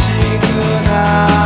しくない